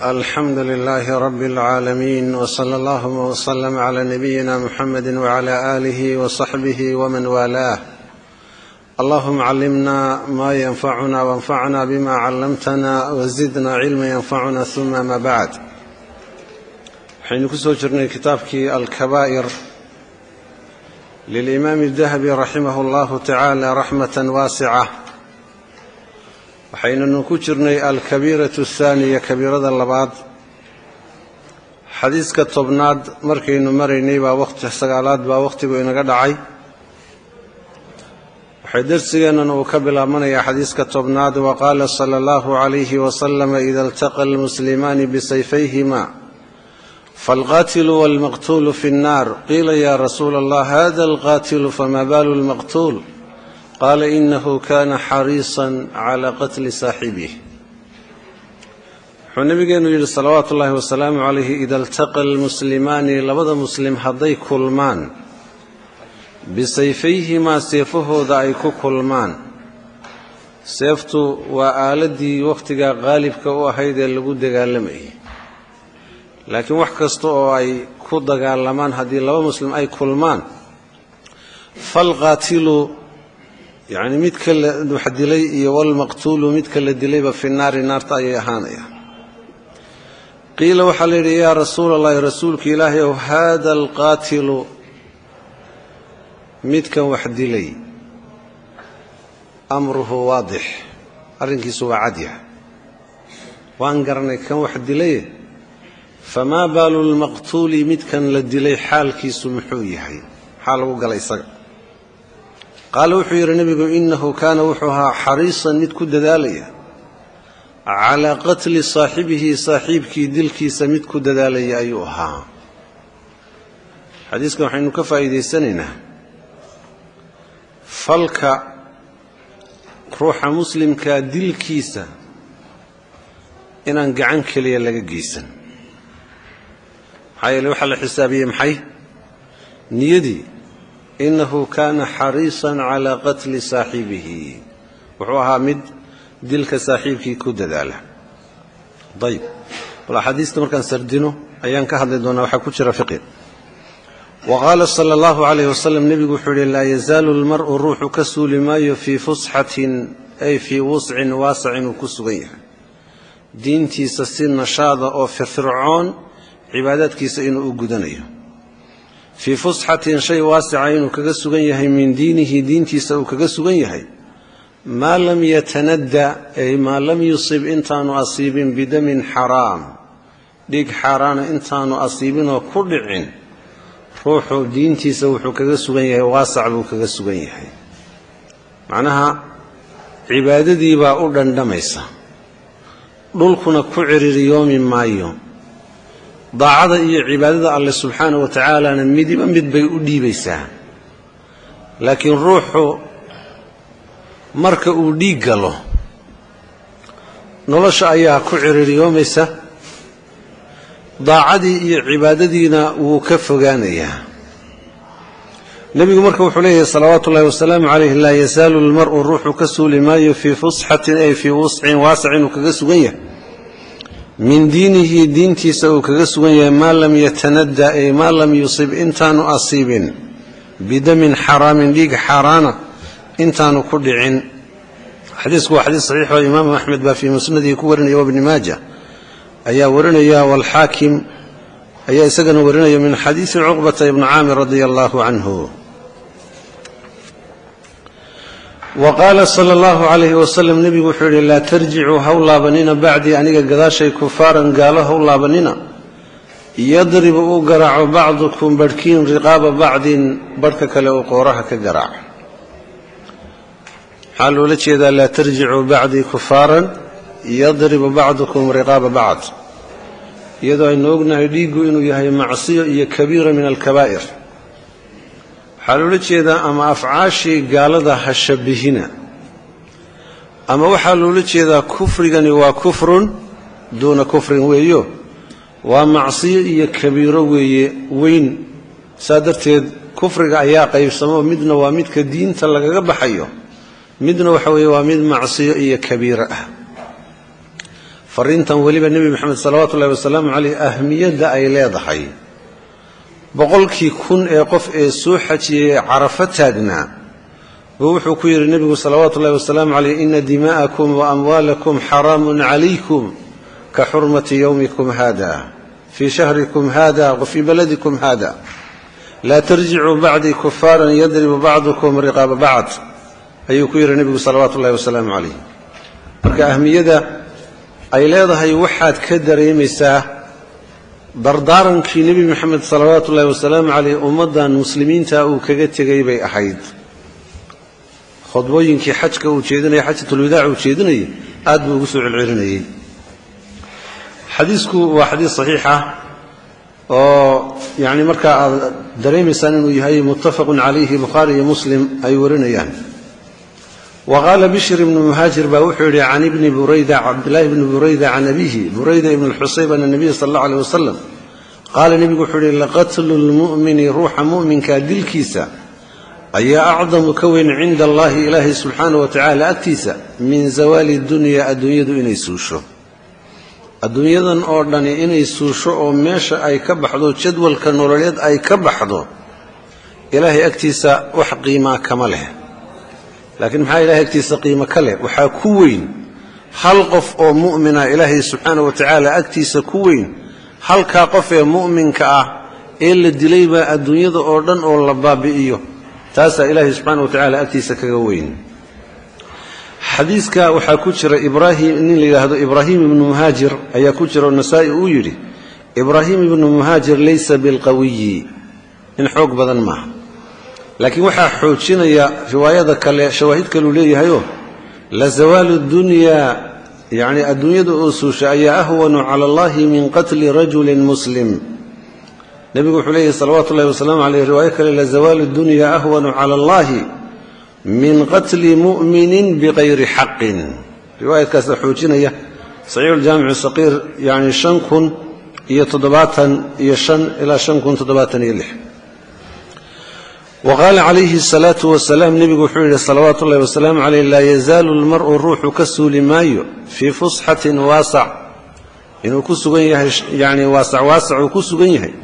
alxamdu lilaahi rabi اlcaalamiin wsala allahuma wslm cla nabiyina muxamedi wcla aalihi wsaxbihi wman waalaah allahuma callimna ma yanfacuna wanfacna bima callamtana wazidna cilma yanfacuna uma ma bacd waxaynu ku soo jirnay kitaabkii alkabaa'ir. Lilimaami dahabi raximah اllahu tacaala raxmata waasica waxaynanu ku jirnay alkabiiratu athaaniya kabiirada labaad. Xadiiska tobnaad markaynu maraynay baa waqti sagaalaad baa wakhtigu inaga dhacay. Waxay darsigeennan uu ka bilaabmanayaa xadiiska tobnaad wa qaala sala allahu calayhi wasalama ida iltaqa almuslimaani bisayfayhima faalqaatilu waalmaqtuulu fi nnaar qiila ya rasuula allah hada alqaatilu fama baalu lmaqtuul qaala inahu kana xariisan calaa qatli saaxibih wuxuu nabigeenu yidhi salawaatu ullaahi wasalaamu calayhi ida iltaqa almuslimaani labada muslim hadday kulmaan bisayfayhimaa seefahooda ay ku kulmaan seeftu waa aaladdii wakhtigaa qaalibka u ahayd ee lagu dagaalamayay laakiin wax kasta oo ay ku dagaalamaan haddii laba muslim ay kulmaan falqaatilu yacni midka wax dilay iyo walmaqtuulu midka la dilayba fi naari naarta ayay ahaanayaan. Qiila waxaa la yidhi yaa rasuula allahi rasuulka ilaahay ow haada alqaatilu. Midkan wax dilay amruhu waadix arrinkiisu waa cadyah waan garanay kan wax dilaye famaa baalu lmaqtuuli midkan la dilay xaalkiisu muxuu yahay? Maxaa lagu galay isaga qaala wuxuu yidhi nebigu innahu kaana wuxuu ahaa xariisan mid ku dadaalaya. Calaa qatli saaxibihi saaxiibkii dilkiisa mid ku dadaalaya ayuu ahaa. Xadiiskan waxaynu ka faa'iidaysanaynaa falka ruuxa muslimkaa dilkiisa inaan gacan keliya laga geysan. Maxaa yeele waxaa la xisaabiyey maxay? Niyadii innahu kaana xariisan calaa qatli saaxibihi wuxuu ahaa mid dilka saaxiibkii ku dadaala ayib bal axaadiista markaan sardino ayaan ka hadli doonaa waxaa ku jira fiqi wa qaala sala allahu calayh wasalam nebigu wuxuu yihi laa yazaalu lmar'u ruuxu ka suuli maayo fii fusxatin ay fii wuscin waasacin uu ku sugan yahay diintiisa si nashaada oo firfircoon cibaadaadkiisa inuu u gudanayo fii fusxatin shay waasica inuu kaga sugan yahay min diinihi diintiisa uu kaga sugan yahay. Maa lam yatanadda ay maa lam yusib intaanu asiibin bidamin xaraam. Dhig xaaraana intaanu asiibinoo ku dhicin. Ruuxu diintiisa wuxuu kaga sugan yahay waasac buu kaga sugan yahay. Macnaha cibaadadii baa u dhandhamaysa. Dhulkuna ku ciririyoomi maayo daacada iyo cibaadada alle subxaana wa tacaalana midiba mid bay u dhiibaysaa. Laakiin ruuxu marka uu dhiig galo nolosha ayaa ku ciririyoomaysa. Daacadii iyo cibaadadiina wuu ka fogaanayaa. Nebigu marka wuxuu leeyahay salawaatu ullahi wasalaamu calayh laa yazaalu lmar'u ruuxu ka suuli maayo fii fusxatin ay fii wuscin waasac inuu kaga sugan yahay min diinihi diintiisa uu kaga sugan yahay maa lam yatanadda ay maa lam yusib intaanu asiibin bidamin xaraamin dhiig xaaraana intaanu ku dhicin. Xadiisku waa xadiis saxiixoo imaamu axmed baa fii musnadihi ku warinaya wabni maaja. Ayaa warinaya walxaakim ayaa isagana warinaya min xadiisi cuqbata ibni caamir radia allaahu canhu wa qaala sala allahu calayhi wasalam nebigu wuxuu yidhi laa tarjicuu haw laabanina bacdii aniga gadaashay kufaaran gaalo haw laabanina yadribu uu garaaco bacdukum barhkiin riqaaba bacdin barhka kale uu qooraha ka garaaco maxaa loola jeedaa laa tarjicuu bacdii kufaaran yadribu bacdukum riqaaba bacd. Iyadoo aynu ognahay dhiiggu inuu yahay macsiyo iyo kabiira min alkabaa'ir waxaa loola jeedaa ama afcaashii gaalada ha shabbihina ama waxaa loola jeedaa kufrigani waa kufrun duuna kufrin weeyo. Waa macsiyo iyo kabiiro weeye weyn. Saa darteed kufriga ayaa qaybsamo midna waa midka diinta lagaga baxayo. Midna waxa weeye waa mid macsiyo iyo kabiiro ah. Fariintan weliba nebi moxamed salawaatu ullahi wasalaamu caleyh ahmiyadda ay leedahay boqolkii kun ee qof ee soo xajiyey carafo taagnaa buu wuxuu ku yidhi nebigu salawaatu wasalaamu caleyh ina dimaa'akum wa amwaalakum xaraamun calaykum ka xurmati yowmikum hada fii shahrikum hada wa baladikum hada laa tarjicuu bacdii kufaaran yadribu bacdukum riqaaba bacd ayuu ku yidhi nebigu salawaatu wasalaamu calayh marka ahmiyada ay leedahay waxaad ka dareemaysaa dardaarankii nebi moxamed salawaatu ullahi wasalaamu caleyh ummaddan muslimiinta uu kaga tegay bay ahayd. Khudbooyinkii xajka uu jeedinaya xajatulwadaac uu jeedinayay aad buu ugu soo celcelinayey xadiisku waa xadiis saxiix ah oo yacni markaa aad dareemaysaan inuu yahay muttafaqun calayhi bukhaari iyo muslim ay warinayaan wa qaala bishr ibnu muhaajir baa wuxuu yidhi can ibni burayda cabdillaahi bni burayda can abihi burayda ibn lxusayb ana nabiya sala allahu aleyh wasalam qaala nebigu wuxuu yidhi laqatlu lmu'mini ruuxa mu'minka dilkiisa ayaa acdamu ka weyn cinda allahi ilaahay subxaana wa tacaala agtiisa min zawaali dunya adduunyadu inay suusho adduunyadan oo dhani inay suusho oo meesha ay ka baxdo jadwalka nololeed ay ka baxdo ilaahay agtiisa wax qiimaa kama leh laakiin maxaa ilahay agtiisa qiimo ka leh? Waxaa ku weyn hal qof oo mu'mina ilaahay subxaana wa tacaala agtiisa ku weyn halkaa qof ee mu'minka ah ee la dilaybaa adduunyada oo dhan oo la baabi'iyo. Taasaa ilaahay subxaana wa tacaala agtiisa kaga weyn. Xadiiska waxaa ku jira ibraahim nin la yidhaahdo ibraahim ibnu muhaajir ayaa ku jira oo nasaa-i uu yidhi ibraahim ibnu muhaajir laysa bilqawiyi. Nin xoog badan maaha laakiin waxaa xoojinaya riwaayada kale shawaahid kaluu leeyahayoo la zawaalu dunyaa yacni adduunyada oo suusha ayaa ahwanu cala allahi min qatli rajulin muslim. Nebigu wuxuu leeyahy salawaatu ullahi wasalaamu caleyh riwaayo kale la zawaalu dunya ahwanu cala allahi min qatli mu'minin biqayri xaqin. Riwaayadkaasa xoojinaya saxiixuljaamicu saqiir yacni shan kun iyo toddobaatan iyo shan ilaa shan kun toddobaatan iyo lix waqaala calayhi asalaatu wasalaam nebigu wuxuu yidhi salawaatu ullahi wasalaamu caleyh laa yazaalu lmar'u ruuxu ka suuli maayo fii fusxatin waasac inuu ku sugan yahay yacni waasac waasac uu ku sugan yahay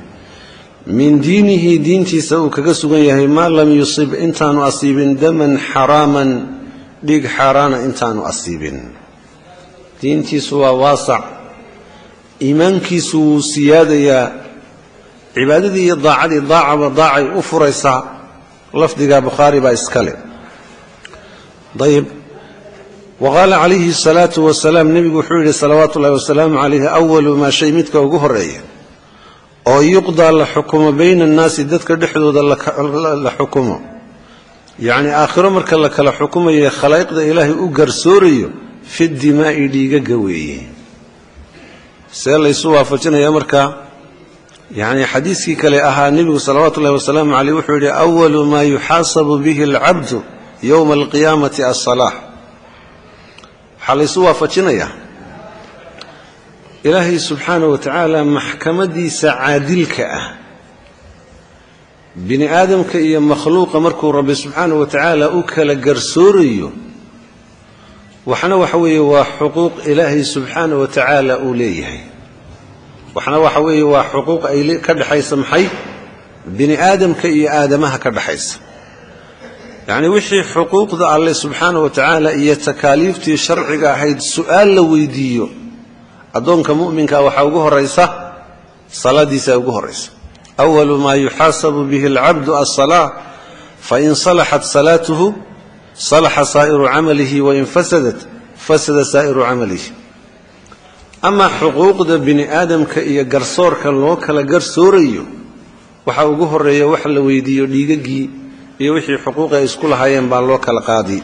min diinihi diintiisa uu kaga sugan yahay maa lam yusib intaanu asiibin daman xaraaman dhiig xaaraana intaanu asiibin diintiisu waa waasac iimaankiisu wuu siyaadayaa cibaadadii iyo daacadii daacaba daacay u furaysaa lafdiga bukhaari baa iskale. Wa qaala calayhi asalaatu wasalaam nebigu wuxuu yidhi salawaatu ullahi wasalaamu calayhi awalu maa shay midka ugu horreeya oo yuqdaa la xukumo bayna annaasi dadka dhexdooda la xukumo. Yacni aakhiro marka la kala xukumayo khalaa'iqda ilaahay u garsoorayo fi dimaa'i dhiigaga weeye see laysu waafajinaya marka yacni xadiiskii kale ahaa nebigu salawaatu ullahi wasalaamu caleyh wuxuu yidhi awalu maa yuxaasabu bihi alcabdu yowma alqiyaamati alsalaax waxaa laysu waafajinayaa. Ilaahay subxaana wa tacaala maxkamadiisa caadilka ah bini aadamka iyo makhluuqa markuu rabbi subxaana wa tacaala u kala garsoorayo waxna waxa weeye waa xuquuq ilaahay subxaana wa tacaala uu leeyahay waxna waxa weeye waa xuquuq ay ka dhexaysa maxay? Bini aadamka iyo aadamaha ka dhexaysa yacnii wixii xuquuqda alleh subxaana wa tacaala iyo takaaliiftii sharciga ahayd su'aal la weydiiyo addoonka mu'minka waxaa ugu horaysa salaadiisa ugu horaysa awalu maa yuxaasabu bihi alcabdu alsalaa fain salaxat salaatuhu salaxa saa'iru camalihi wain fasadat fasada saa'iru camalihi ama xuquuqda bini aadamka iyo garsoorka loo kala garsoorayo waxaa ugu horreeya wax la weydiiyo dhiigagii iyo wixii xuquuq ay isku lahaayeen baa loo kala qaadi.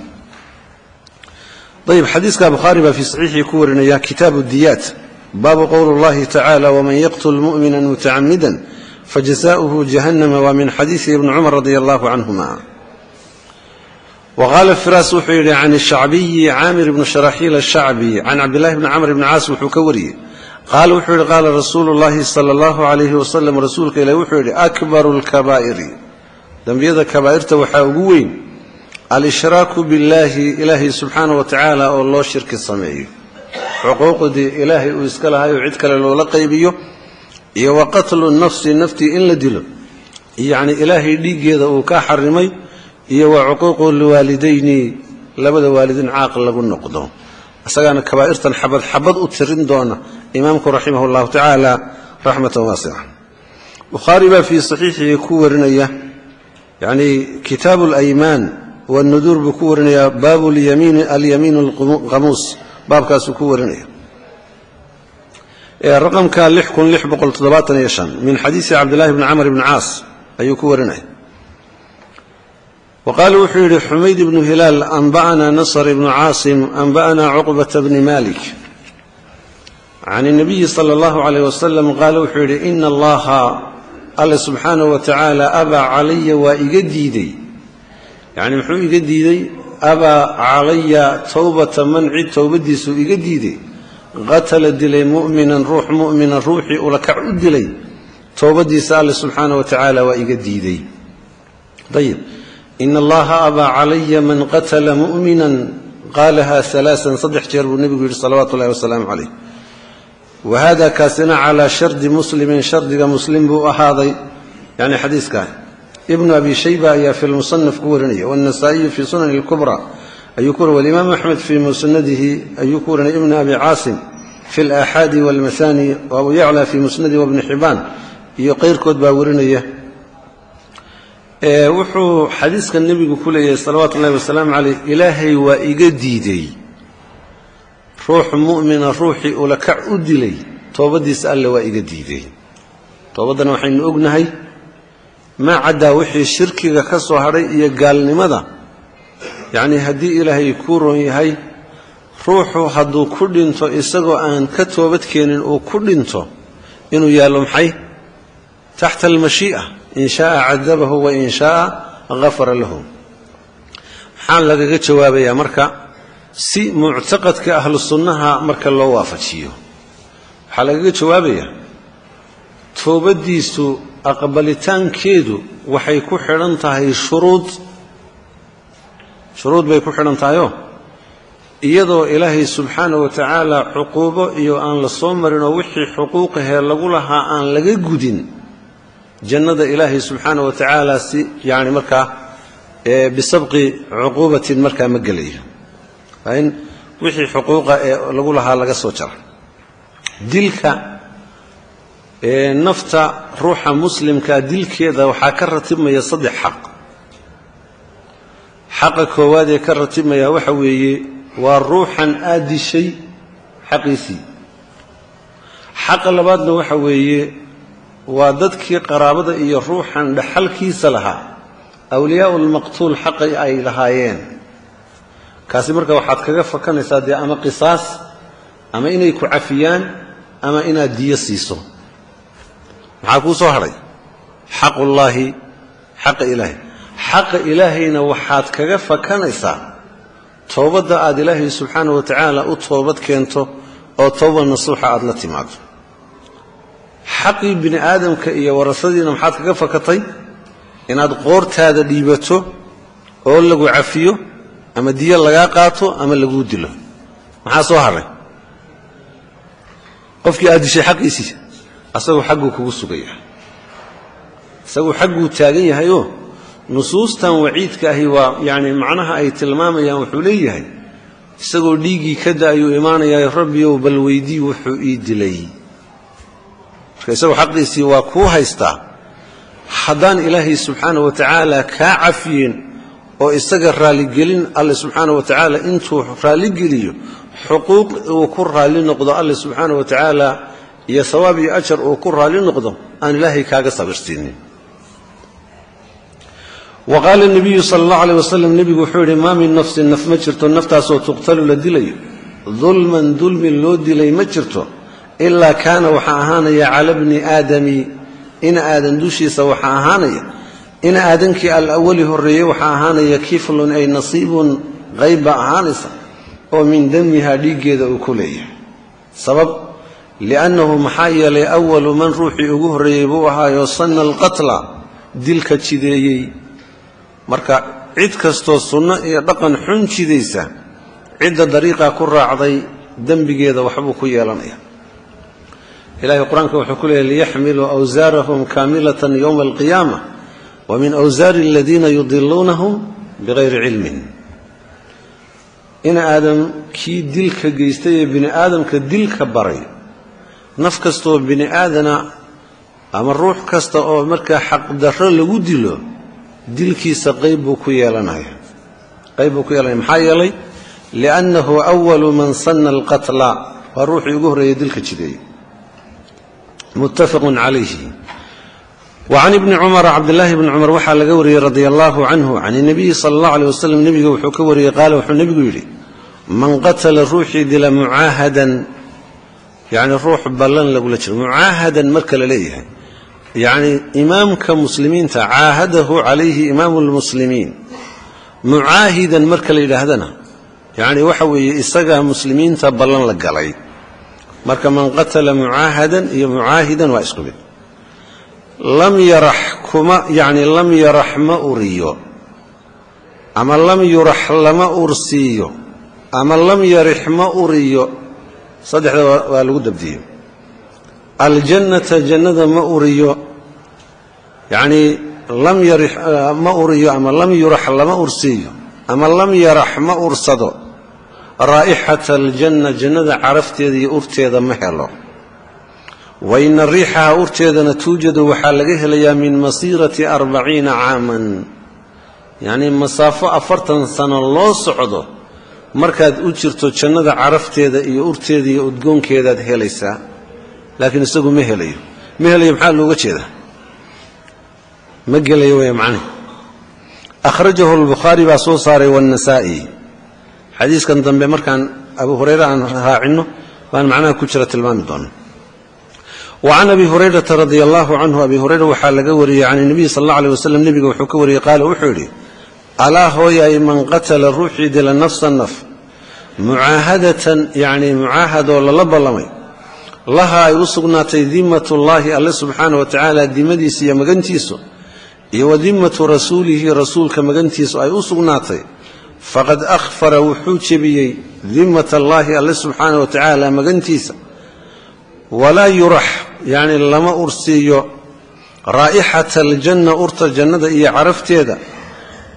Ayb xadiiska bukhaari baa fii saxiixii ku warinaya kitaabu diyaat baabu qowl اllahi tacaala wman yaqtul mumina mutacamida fajazauhu jahannama waa min xadiidi ibni cumar radi allahu canhuma wqaala firaas wuxuu yidhi can shacbiyi caamir ibni sharaxiil ashacbi can cabdillahi bni camr bni caas wuxuu ka wariyey qaala wuxuu yidhi qaala rasuulu llahi sala allahu alayhi wasalam rasuulka ilahi wuxuu yidhi akbaru lkabaa'iri dembiyada kabaa'irta waxaa ugu weyn alshraaku biاllaahi ilaahay subxaana wa tacaala oo loo shirki sameeyo xuquuqdii ilaahay uu iska lahay oo cid kale loola qaybiyo iyo wa qatlu nafsi naftii in la dilo yacni ilaahay dhiiggeeda uu ka xarimay iyo wa cuquuqu liwaalidayni labada waalidin caaq lagu noqdo. Isagaana kabaa'irtan xabad xabad u tirin doona imaamku raximah اllahu tacaala raxmatan waasica bukhaari baa fii saxiixihi ku warinaya yacni kitaabu alaymaan wanuduur buu ku warinayaa baabu alyamiin alqamuus baabkaasuu ku warinaya. Raqamka min xadiisi cabdillahi bni camr bni caas ayuu ku warinaya waqaala wuxuu yidhi xumayd ibnu hilaal anba'anaa nasr ibnu caasim anba'anaa cuqbata bni malik can inabiyi sala allahu calayh wasalam qaala wuxuu yidhi ina allaha alle subxaanahu wa tacaala abaa calaya waa iga diidey yacni muxuu iga diidey abaa calaya towbata man cid towbadiisuu iga diidey qatala dilay mu'minan ruux mu'minan ruuxii ulakac u in allaha abaa calaya man qatala mu'minan qaalaha alaasan saddex jeer buu nebigu yidhi salawaatu wasalaamu calayh wa kaasina calaa shardi muslimin shardiga muslim buu ahaaday yani xadiiskaah ibnu abi shayba ayaa fi lmusanaf ku warinaya wanasaa'iyu fii sunani ilkubraa ayuu ku wari walimaam axmed fii musnadihi ayuu ku warinaya ibnu abi caasim fi alaxaadi walmahaani wa yacla fii musnadihi wabni xibaan iyo keyrkood baa warinaya wuxuu xadiiskan nebigu ku leeyahay salawaatu ullahi wasalaamu caleyh ilaahay waa iga diidey. Ruux mu'mina ruuxii ulakac u dilay toobadiisa alle waa iga diidey. Toobaddana waxaynu ognahay maa caddaa wixii shirkiga ka soo hadhay iyo gaalnimada. Yacnii haddii ilaahay kuu roon yahay ruuxu hadduu ku dhinto isagoo aan ka toobadkeenin uu ku dhinto inuu yaallo maxay? Taxta almashii'a in shaaa cadabahu wa in shaaa hafara lahu maxaa lagaga jawaabayaa marka si muctaqadka ahlu sunnaha marka loo waafajiyo waxaa lagaga jawaabayaa toobaddiisu aqbalitaankeedu waxay ku xidhan tahay shuruud shuruud bay ku xidhan tahayoo iyadoo ilaahay subxaana wa tacaala cuquubo iyo aan la soo marinoo wixii xuquuqahee lagu lahaa aan laga gudin jannada ilaahay subxaana wa tacaala si yani markaa bisabqi cuquubatin markaa ma gelayo. In wixii xuquuqa ee lagu lahaa laga soo jara dilka nafta ruuxa muslimkaa dilkeeda waxaa ka ratibmaya saddex xaq. Xaqa koowaad ee ka ratibmaya waxa weeye waa ruuxan aad dishay xaqiisii. Xaqa labaadna waxa weeye waa dadkii qaraabada iyo ruuxan dhaxalkiisa lahaa. Awliyaau lmaqtuul xaqay ay lahaayeen. Kaasi marka waxaad kaga fakanaysaa dee ama qisaas ama inay ku cafiyaan ama inaad diyo siiso. Maxaa kuu soo hadhay xaqullaahi xaqa ilaahay. Xaqa ilaahayna waxaad kaga fakanaysaa. Toobadda aad ilaahay subxaana wa tacaala u toobad keento oo tooba nasuuxa aad la timaado xaqii bini aadamka iyo warasadiina maxaad kaga fakatay inaad qoortaada dhiibato oo lagu cafiyo ama diyo lagaa qaato ama laguu dilo. Maxaa soo hadhay qofkii aad dishay xaqiisii asagu xagguu kugu sugaya isagu xagguu taagan yahayoo nusuustan waciidka ahi waa yacni macnaha ay tilmaamayaan wuxuu leeyahay isagoo dhiiggii ka da'ayuu imaanayaa rabbiyow bal weydii wuxuu ii dilay marka isagu xaqiisii waa kuu haystaa haddaan ilaahay subxaana wa tacaala kaa cafiyin oo isaga raalligelin alle subxaana wa tacaala intuu raalligeliyo xuquuq uu ku raalli noqdo alle subxaana wa tacaala iyo hawaab iyo ajar uu ku raalli noqdo aan ilaahay kaaga sabirsiinin wa qaala nabiyu sala allahu aleyh wasalam nebigu wuxuu yidhi maa min nafsin naf ma jirto naftaasoo tuqtalu la dilayo dulman dulmin loo dilay ma jirto ilaa kaana waxaa ahaanaya cala bni aadami. Ina aadan dushiisa waxaa ahaanaya. Ina aadankii alawali horreeyey waxaa ahaanaya kiflun ay nasiibun qayb baa ahaanaysa oo min damihaa dhiiggeeda uu ku leeyahay. Sabab liannahu maxaa yeelay awalu man ruuxii ugu horreeyey buu ahaayo sanna alqatla dilka jideeyey. Marka cid kastoo sunno iyo dhaqan xun jidaysa cidda dariiqaa ku raacday dembigeeda waxbuu ku yeelanaya ilahay qur'aanka wuxuu ku leeyay liyaxmiluu awsaarahum kaamilatan yowma alqiyaama wa min awsaari aladiina yudiluunahum bikayri cilmin. In aadam kii dilka geystay ee bini aadamka dilka baray naf kastaoo bini aadana ama ruux kasta oo markaa xaqdarro lagu dilo dilkiisa qayb buu ku yeelanaya. Qayb buu ku yeelanaya. Maxaa yeelay? Liannahu awalu man sanna alqatla. Waa ruuxii ugu horreeyey dilka jideeyey muttafaqun calayhi. Wacan ibni cumara cabdillaahi bni cumar waxaa laga wariyey radia allaahu canhu can inabiyi sala allah aleh wasalam nebiga wuxuu ka wariyey qaala wuxuu nebigu yidhi man qatala ruuxii dila mucaahadan yacni ruux ballan lagula jiro mucaahadan marka la leeyahay yacni imaamka muslimiinta caahadahu calayhi imaamu lmuslimiin mucaahidan marka la yidhaahdana yacni waxa weeye la galay marka man qatala mucaahadan iyo mucaahidan waa isku mid. Lam yarax kuma yacni lam yarax ma uriyo ama lam yurax lama ursiiyo ama lam yarix ma uriyo saddexda waa lagu dabdiyo. Aljannata jannada ma uriyo yacnii lam yarix ma uriyo ama lam yurax lama ursiiyo ama lam yarax ma ursado raa'ixata aljanna jannada carafteeda iyo urteeda ma helo. Wa ina riixaha urteedana tuujadu waxaa laga helayaa min masiirati arbaciina caaman. Yacnii masaafo afartan sano loo socdo markaad u jirto jannada carafteeda iyo urteeda iyo udgoonkeedaad helaysaa. Laakiin isagu ma helayo. Ma helayo maxaa looga jeedaa? Ma gelayo wey macnihi akhrajahu albukhaari baa soo saaray waannasaa'i xadiiskan dambe markaan abu hurayre aan raacinno baan macnaha ku jira tilmaami doona wa abi hurayrata radia allaahu canhu abi hurayra waxaa laga wariyey can inabiy sal alla aleh wasalam nebiga wuxuu ka wariyey qaala wuxuu yidhi alaa hooyaay man qatala ruuxii dila nafsa naf? Mucaahadatan yacnii mucaahadoo lala ballamay. Laha ay u sugnaatay dimmatullaahi alle subxaana wa tacaala dimadiisa iyo magantiisu iyo wa dimmatu rasuulihi rasuulka magantiisu ay u sugnaatay faqad akhfara wuxuu jebiyey dimmat allaahi alle subxaana wa tacaala magantiisa. Walaa yurax yacni lama ursiiyo raa'ixata aljanna urta jannada iyo carafteeda.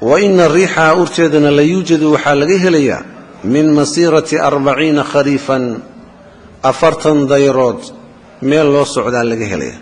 Wa ina riixaha urteedana la yuujadu waxaa laga helayaa min masiirati arbaciina khariifan afartan dayrood meel loo socdaa laga helaya